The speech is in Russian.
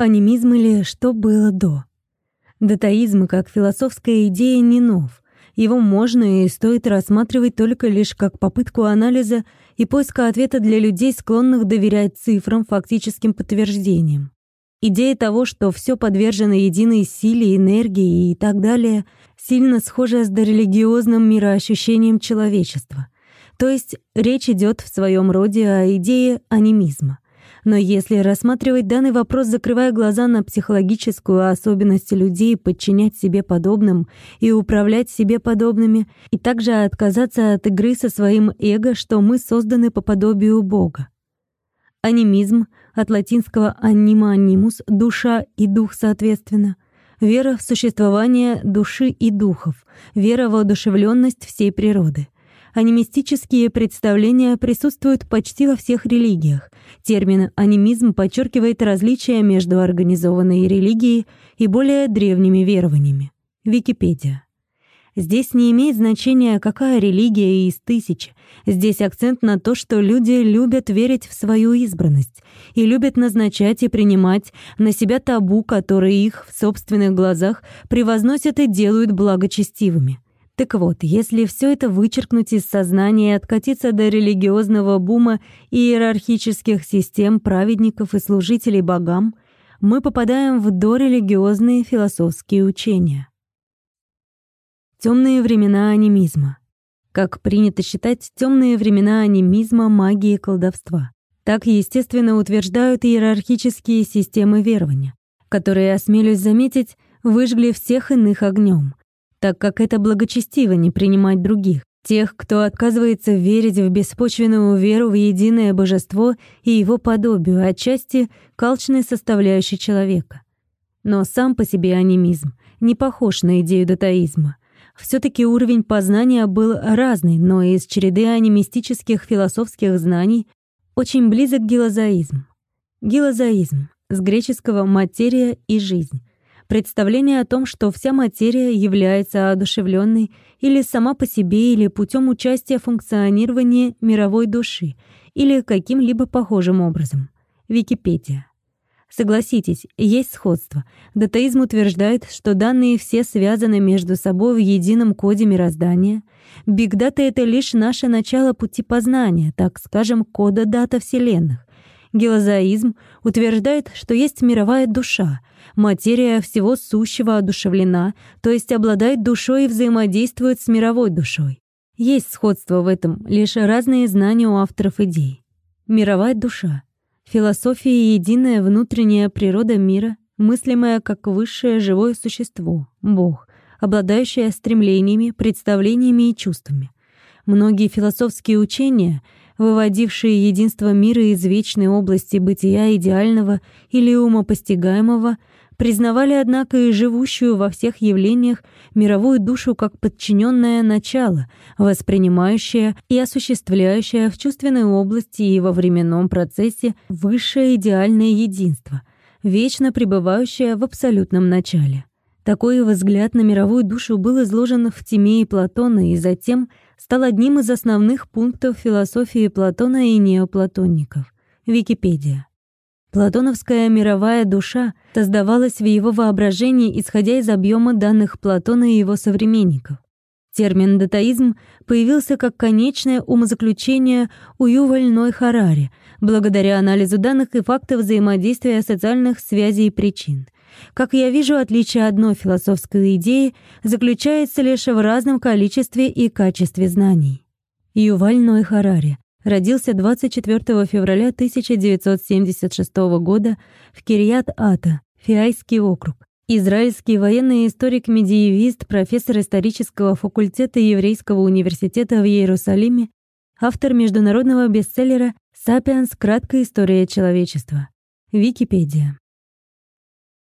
Анимизм или что было до? Датаизм как философская идея не нов. Его можно и стоит рассматривать только лишь как попытку анализа и поиска ответа для людей, склонных доверять цифрам, фактическим подтверждениям. Идея того, что все подвержено единой силе, энергии и так далее, сильно схожа с дорелигиозным мироощущением человечества. То есть речь идет в своем роде о идее анимизма. Но если рассматривать данный вопрос, закрывая глаза на психологическую особенность людей подчинять себе подобным и управлять себе подобными, и также отказаться от игры со своим эго, что мы созданы по подобию Бога. Анимизм от латинского anima animus душа и дух соответственно, вера в существование души и духов, вера в одушевленность всей природы — Анимистические представления присутствуют почти во всех религиях. Термин «анимизм» подчеркивает различия между организованной религией и более древними верованиями. Википедия. Здесь не имеет значения, какая религия из тысяч. Здесь акцент на то, что люди любят верить в свою избранность и любят назначать и принимать на себя табу, которые их в собственных глазах превозносят и делают благочестивыми. Так вот, если все это вычеркнуть из сознания и откатиться до религиозного бума и иерархических систем праведников и служителей богам, мы попадаем в дорелигиозные философские учения. Темные времена анимизма. Как принято считать, темные времена анимизма, магии и колдовства. Так, естественно, утверждают иерархические системы верования, которые, осмелюсь заметить, выжгли всех иных огнем так как это благочестиво не принимать других, тех, кто отказывается верить в беспочвенную веру в единое божество и его подобию, отчасти калчной составляющей человека. Но сам по себе анимизм не похож на идею датаизма. все таки уровень познания был разный, но из череды анимистических философских знаний очень близок гилозаизм. Гилозаизм с греческого «материя» и «жизнь» представление о том, что вся материя является одушевленной или сама по себе, или путем участия в функционировании мировой души, или каким-либо похожим образом. Википедия. Согласитесь, есть сходство. Датаизм утверждает, что данные все связаны между собой в едином коде мироздания. Бигдата — это лишь наше начало пути познания, так скажем, кода дата вселенных. Гелозаизм утверждает, что есть мировая душа, материя всего сущего одушевлена, то есть обладает душой и взаимодействует с мировой душой. Есть сходство в этом, лишь разные знания у авторов идей. Мировая душа. Философия единая внутренняя природа мира, мыслимая как высшее живое существо, Бог, обладающее стремлениями, представлениями и чувствами. Многие философские учения — выводившие единство мира из вечной области бытия идеального или умопостигаемого, признавали, однако, и живущую во всех явлениях мировую душу как подчиненное начало, воспринимающее и осуществляющее в чувственной области и во временном процессе высшее идеальное единство, вечно пребывающее в абсолютном начале. Такой взгляд на мировую душу был изложен в Тимее Платона и затем – стал одним из основных пунктов философии Платона и неоплатонников. Википедия. Платоновская мировая душа создавалась в его воображении, исходя из объема данных Платона и его современников. Термин «датаизм» появился как конечное умозаключение у Юваль Харари, благодаря анализу данных и фактов взаимодействия социальных связей и причин — как я вижу, отличие одной философской идеи заключается лишь в разном количестве и качестве знаний. Юваль Ной Харари родился 24 февраля 1976 года в Кирьят-Ата, Фиайский округ. Израильский военный историк-медиевист, профессор исторического факультета Еврейского университета в Иерусалиме, автор международного бестселлера «Сапиенс. Краткая история человечества». Википедия.